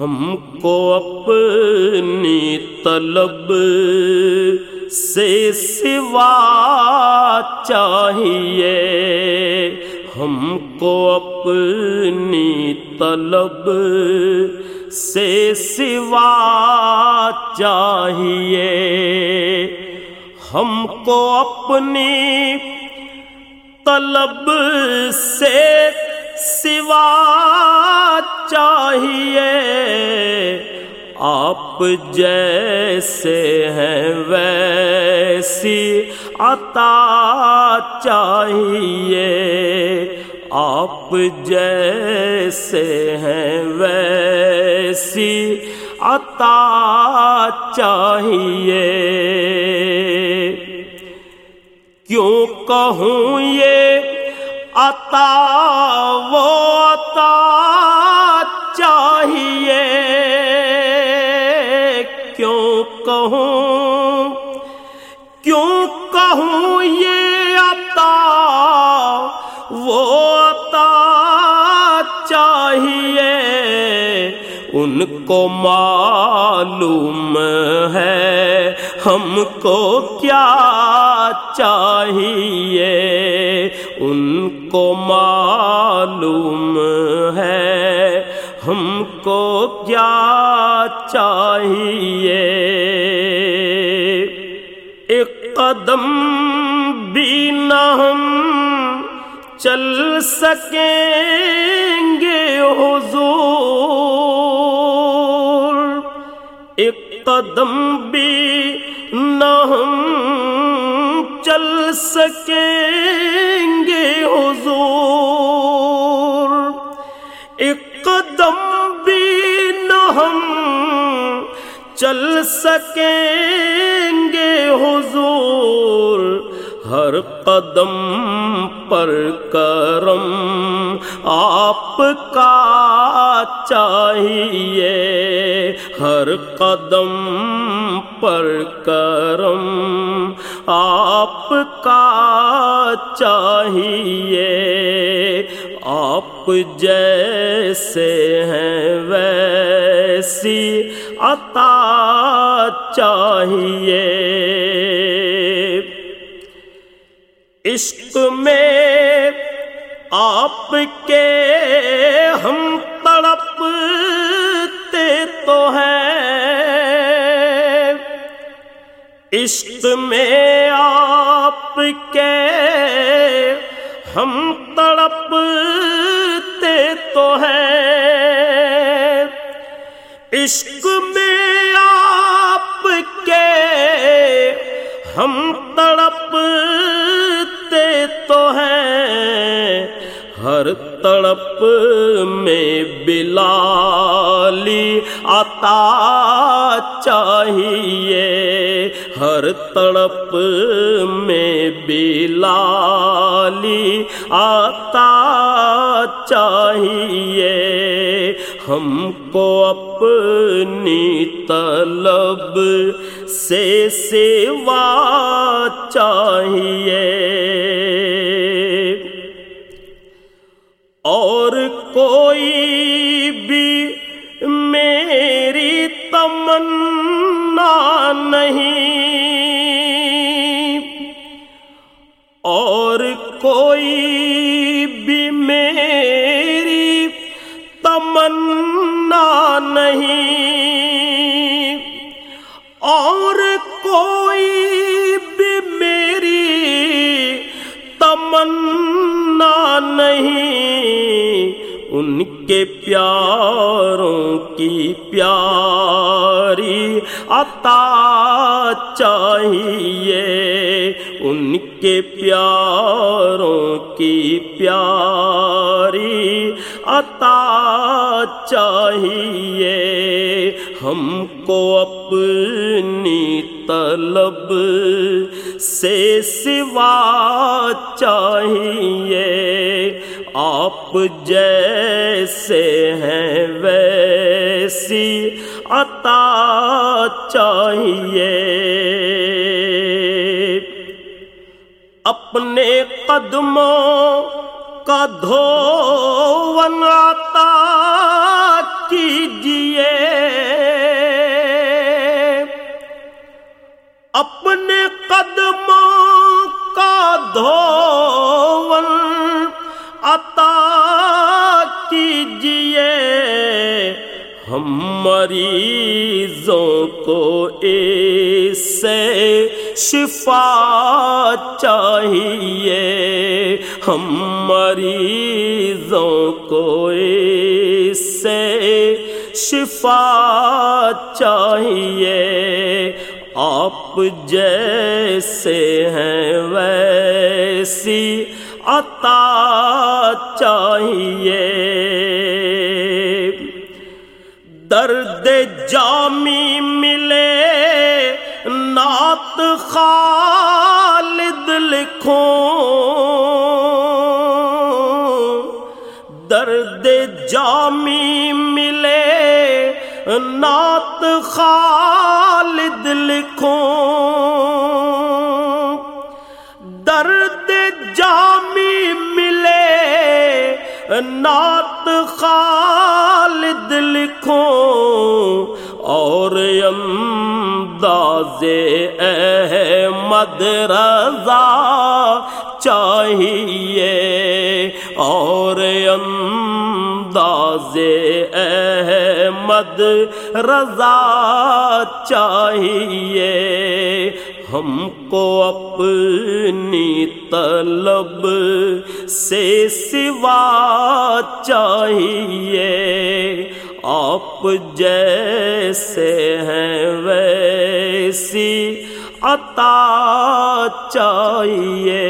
ہم کو اپنی طلب سے سوا چاہیے۔ ہم کو اپنی طلب سے سوا چاہیے۔ ہم کو اپنی طلب سے سوا چاہیے۔ آپ جیسے ہیں ویسی عطا چاہیے۔ آپ جیسے ہیں ویسی عطا چاہیے۔ کیوں کہوں یہ عطا وہ عطا کیوں کہوں کیوں کہوں یہ عطا؟ وہ عطا چاہیے۔ ان کو معلوم ہے۔ ہم کو کیا چاہیے؟ ان کو معلوم ہے۔ ہم کو کیا چاہیے؟ قدم بھی نہ ہم چل سکیں گے، حضور۔ ایک قدم بھی نہ ہم چل سکیں گے، حضور۔ ایک قدم بھی نہ ہم چل سکیں گے حضور ہر قدم پر کرم آپ کا چاہیے ہر قدم پر کرم آپ کا چاہیے آپ جیسے ہیں ویسی عطا چاہیے۔ عشق میں آپ کے ہم تڑپتے تو ہیں۔ عشق میں آپ کے ہم تڑپتے عشق میں آپ کے ہم تڑپتے تو ہیں، ہر تڑپ میں بلالی عطا چاہیے، ہر تڑپ میں بلالی عطا چاہیے ہم کو اپنی طلب سے سیوا چاہیے۔ اور کوئی تمنا نہیں اور کوئی بھی میری تمنا نہیں ان کے پیاروں کی پیاری عطا چاہیے، ان کے پیاروں کی پیاری عطا چاہیے۔ ہم کو اپنی طلب سے سوا چاہیے۔ آپ جیسے ہیں ویسی عطا چاہیے۔ اپنے قدموں کا دھو ہم مریضوں کو اس سے شفا چاہیے۔ ہم مریضوں کو اس سے شفا چاہیے۔ آپ جیسے ہیں ویسی عطا چاہیے۔ درد جامی ملے، نعت خالد لکھو۔ درد جامی ملے، نعت خالد لکھو۔ درد جامی ملے، نعت خالد لکھو اور انداز احمد رضا چاہیے اور انداز احمد رضا چاہیے ہم کو اپنی طلب سے سوا چاہیے آپ جیسے ہیں ویسی عطا چاہیے۔